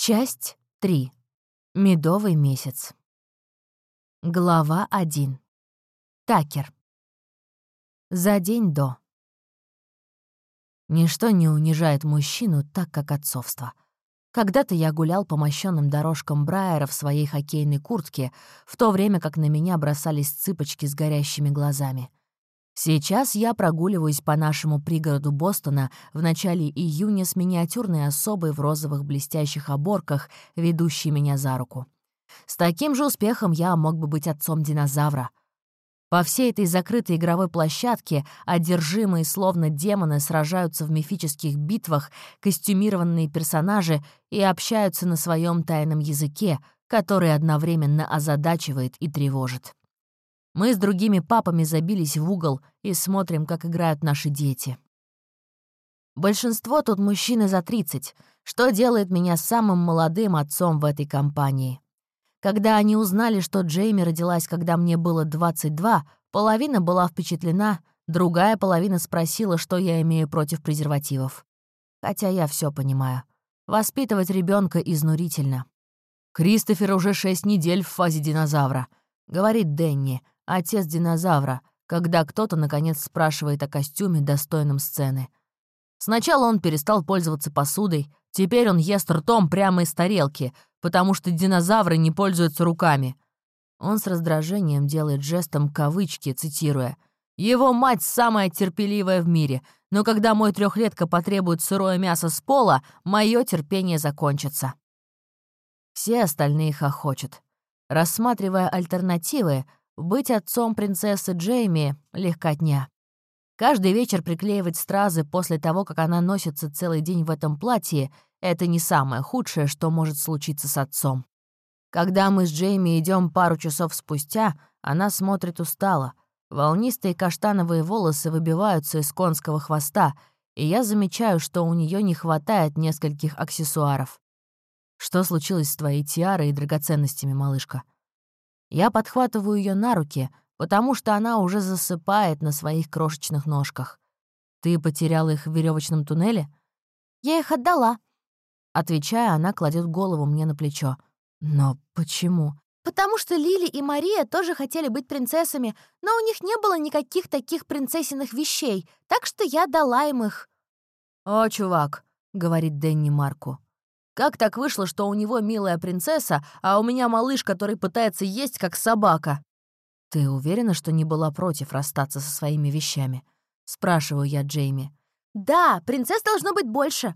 Часть 3. Медовый месяц. Глава 1. Такер. За день до. Ничто не унижает мужчину так, как отцовство. Когда-то я гулял по мощенным дорожкам Брайера в своей хоккейной куртке, в то время как на меня бросались цыпочки с горящими глазами. Сейчас я прогуливаюсь по нашему пригороду Бостона в начале июня с миниатюрной особой в розовых блестящих оборках, ведущей меня за руку. С таким же успехом я мог бы быть отцом динозавра. По всей этой закрытой игровой площадке одержимые словно демоны сражаются в мифических битвах костюмированные персонажи и общаются на своем тайном языке, который одновременно озадачивает и тревожит. Мы с другими папами забились в угол и смотрим, как играют наши дети. Большинство тут мужчины за 30, что делает меня самым молодым отцом в этой компании. Когда они узнали, что Джейми родилась, когда мне было 22, половина была впечатлена, другая половина спросила, что я имею против презервативов. Хотя я все понимаю. Воспитывать ребенка изнурительно. «Кристофер уже шесть недель в фазе динозавра», — говорит Дэнни, отец динозавра, когда кто-то, наконец, спрашивает о костюме, достойном сцены. Сначала он перестал пользоваться посудой, теперь он ест ртом прямо из тарелки, потому что динозавры не пользуются руками. Он с раздражением делает жестом кавычки, цитируя. «Его мать самая терпеливая в мире, но когда мой трехлетка потребует сырое мясо с пола, мое терпение закончится». Все остальные хохочут. Рассматривая альтернативы, быть отцом принцессы Джейми — легкотня. Каждый вечер приклеивать стразы после того, как она носится целый день в этом платье — это не самое худшее, что может случиться с отцом. Когда мы с Джейми идем пару часов спустя, она смотрит устало. Волнистые каштановые волосы выбиваются из конского хвоста, и я замечаю, что у нее не хватает нескольких аксессуаров. «Что случилось с твоей тиарой и драгоценностями, малышка?» Я подхватываю ее на руки, потому что она уже засыпает на своих крошечных ножках. «Ты потеряла их в веревочном туннеле?» «Я их отдала», — отвечая, она кладет голову мне на плечо. «Но почему?» «Потому что Лили и Мария тоже хотели быть принцессами, но у них не было никаких таких принцессиных вещей, так что я дала им их». «О, чувак», — говорит Дэнни Марку, как так вышло, что у него милая принцесса, а у меня малыш, который пытается есть, как собака? Ты уверена, что не была против расстаться со своими вещами? Спрашиваю я Джейми. Да, принцесс должно быть больше.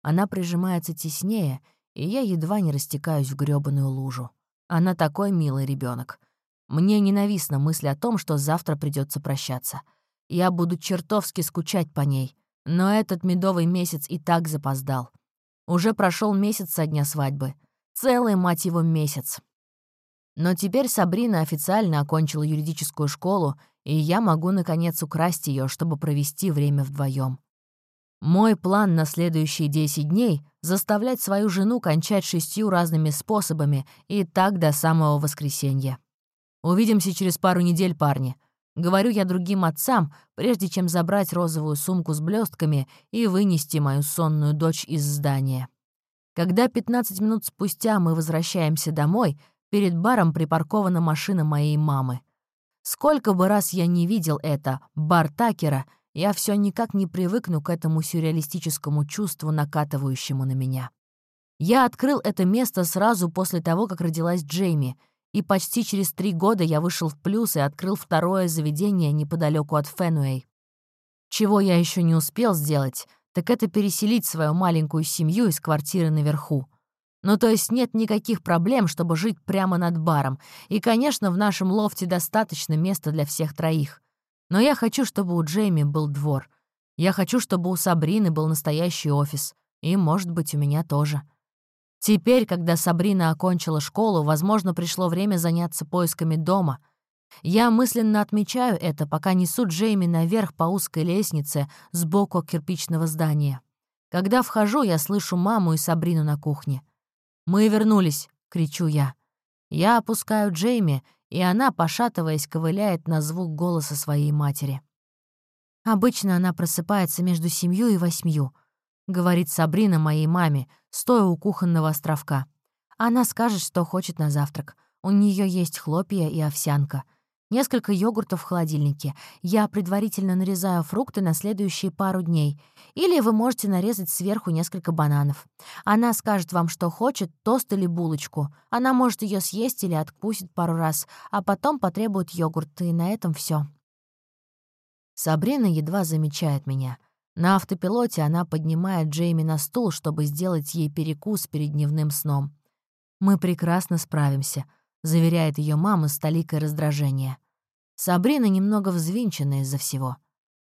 Она прижимается теснее, и я едва не растекаюсь в грёбаную лужу. Она такой милый ребенок. Мне ненавистна мысль о том, что завтра придется прощаться. Я буду чертовски скучать по ней, но этот медовый месяц и так запоздал. Уже прошел месяц со дня свадьбы. Целый, мать его, месяц. Но теперь Сабрина официально окончила юридическую школу, и я могу, наконец, украсть ее, чтобы провести время вдвоем. Мой план на следующие 10 дней — заставлять свою жену кончать шестью разными способами, и так до самого воскресенья. Увидимся через пару недель, парни. Говорю я другим отцам, прежде чем забрать розовую сумку с блестками и вынести мою сонную дочь из здания. Когда 15 минут спустя мы возвращаемся домой, перед баром припаркована машина моей мамы. Сколько бы раз я не видел это, бар Такера, я все никак не привыкну к этому сюрреалистическому чувству, накатывающему на меня. Я открыл это место сразу после того, как родилась Джейми, и почти через три года я вышел в плюс и открыл второе заведение неподалеку от Фенуэй. Чего я еще не успел сделать, так это переселить свою маленькую семью из квартиры наверху. Ну, то есть нет никаких проблем, чтобы жить прямо над баром. И, конечно, в нашем лофте достаточно места для всех троих. Но я хочу, чтобы у Джейми был двор. Я хочу, чтобы у Сабрины был настоящий офис. И, может быть, у меня тоже. Теперь, когда Сабрина окончила школу, возможно, пришло время заняться поисками дома. Я мысленно отмечаю это, пока несу Джейми наверх по узкой лестнице сбоку кирпичного здания. Когда вхожу, я слышу маму и Сабрину на кухне. «Мы вернулись!» — кричу я. Я опускаю Джейми, и она, пошатываясь, ковыляет на звук голоса своей матери. Обычно она просыпается между семью и восьмью, — говорит Сабрина моей маме, стоя у кухонного островка. Она скажет, что хочет на завтрак. У нее есть хлопья и овсянка. Несколько йогуртов в холодильнике. Я предварительно нарезаю фрукты на следующие пару дней. Или вы можете нарезать сверху несколько бананов. Она скажет вам, что хочет, тост или булочку. Она может ее съесть или откусит пару раз, а потом потребует йогурт, и на этом все. Сабрина едва замечает меня. На автопилоте она поднимает Джейми на стул, чтобы сделать ей перекус перед дневным сном. «Мы прекрасно справимся», — заверяет ее мама с толикой раздражения. Сабрина немного взвинчена из-за всего.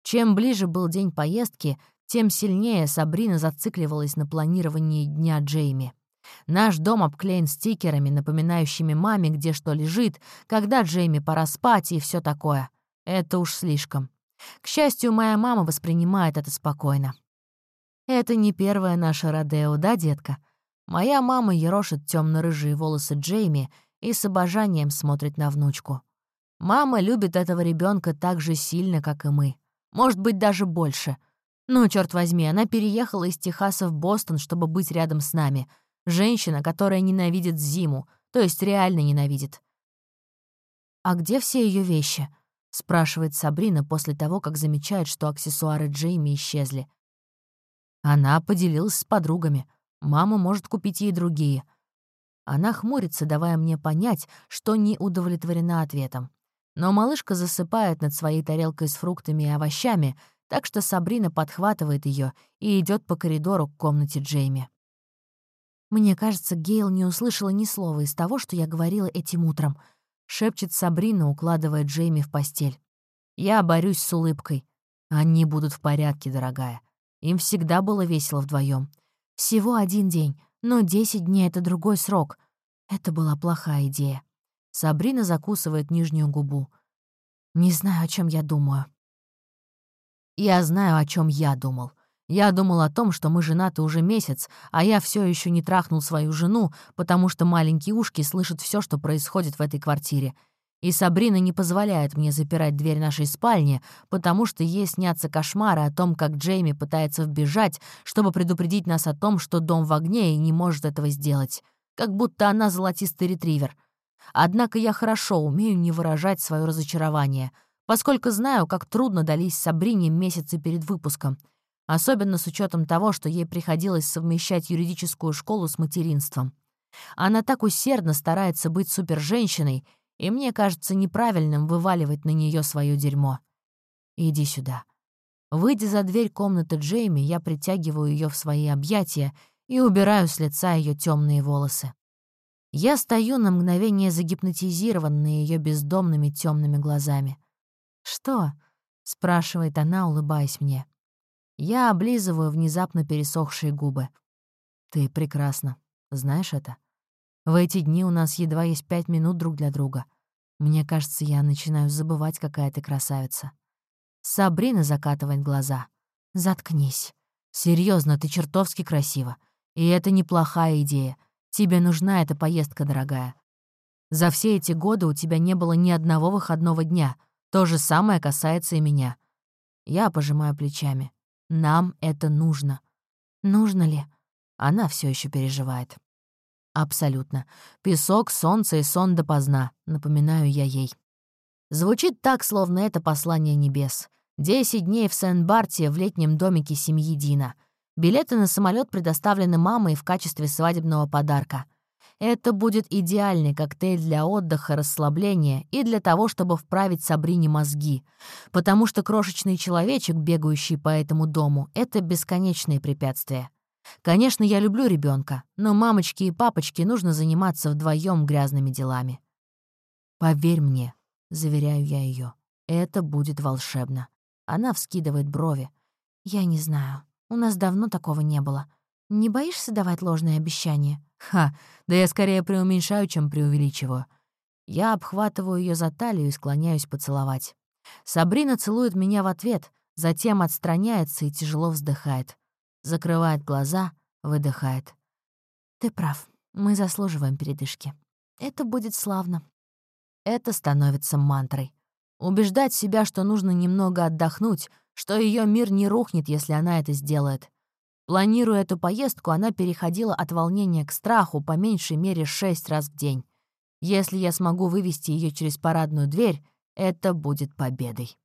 Чем ближе был день поездки, тем сильнее Сабрина зацикливалась на планировании дня Джейми. Наш дом обклеен стикерами, напоминающими маме, где что лежит, когда Джейми пора спать и все такое. Это уж слишком. К счастью, моя мама воспринимает это спокойно. Это не первое наше Родео, да, детка? Моя мама ерошит темно рыжие волосы Джейми и с обожанием смотрит на внучку. Мама любит этого ребенка так же сильно, как и мы. Может быть, даже больше. Ну, черт возьми, она переехала из Техаса в Бостон, чтобы быть рядом с нами. Женщина, которая ненавидит зиму, то есть реально ненавидит. «А где все ее вещи?» — спрашивает Сабрина после того, как замечает, что аксессуары Джейми исчезли. Она поделилась с подругами. Мама может купить ей другие. Она хмурится, давая мне понять, что не удовлетворена ответом. Но малышка засыпает над своей тарелкой с фруктами и овощами, так что Сабрина подхватывает ее и идет по коридору к комнате Джейми. «Мне кажется, Гейл не услышала ни слова из того, что я говорила этим утром», — шепчет Сабрина, укладывая Джейми в постель. Я борюсь с улыбкой. Они будут в порядке, дорогая. Им всегда было весело вдвоем. Всего один день, но 10 дней — это другой срок. Это была плохая идея. Сабрина закусывает нижнюю губу. Не знаю, о чем я думаю. Я знаю, о чем я думал. Я думал о том, что мы женаты уже месяц, а я все еще не трахнул свою жену, потому что маленькие ушки слышат все, что происходит в этой квартире — и Сабрина не позволяет мне запирать дверь нашей спальни, потому что ей снятся кошмары о том, как Джейми пытается вбежать, чтобы предупредить нас о том, что дом в огне и не может этого сделать. Как будто она золотистый ретривер. Однако я хорошо умею не выражать свое разочарование, поскольку знаю, как трудно дались Сабрине месяцы перед выпуском, особенно с учетом того, что ей приходилось совмещать юридическую школу с материнством. Она так усердно старается быть суперженщиной — и мне кажется неправильным вываливать на нее свое дерьмо. Иди сюда. Выйдя за дверь комнаты Джейми, я притягиваю ее в свои объятия и убираю с лица ее темные волосы. Я стою на мгновение загипнотизированный ее бездомными темными глазами. «Что?» — спрашивает она, улыбаясь мне. Я облизываю внезапно пересохшие губы. «Ты прекрасна. Знаешь это?» В эти дни у нас едва есть пять минут друг для друга. Мне кажется, я начинаю забывать, какая ты красавица. Сабрина закатывает глаза. Заткнись. Серьезно, ты чертовски красива. И это неплохая идея. Тебе нужна эта поездка, дорогая. За все эти годы у тебя не было ни одного выходного дня. То же самое касается и меня. Я пожимаю плечами. Нам это нужно. Нужно ли? Она все еще переживает. Абсолютно. Песок, солнце и сон допоздна, напоминаю я ей. Звучит так, словно это послание небес. Десять дней в Сен-Барте в летнем домике семьи Дина. Билеты на самолет предоставлены мамой в качестве свадебного подарка. Это будет идеальный коктейль для отдыха, расслабления и для того, чтобы вправить Сабрине мозги. Потому что крошечный человечек, бегающий по этому дому, — это бесконечные препятствия. Конечно, я люблю ребенка, но мамочке и папочке нужно заниматься вдвоем грязными делами. Поверь мне, заверяю я ее, это будет волшебно. Она вскидывает брови. Я не знаю, у нас давно такого не было. Не боишься давать ложные обещания? Ха, да я скорее преуменьшаю, чем преувеличиваю. Я обхватываю ее за талию и склоняюсь поцеловать. Сабрина целует меня в ответ, затем отстраняется и тяжело вздыхает закрывает глаза, выдыхает. «Ты прав, мы заслуживаем передышки. Это будет славно». Это становится мантрой. Убеждать себя, что нужно немного отдохнуть, что ее мир не рухнет, если она это сделает. Планируя эту поездку, она переходила от волнения к страху по меньшей мере шесть раз в день. Если я смогу вывести ее через парадную дверь, это будет победой.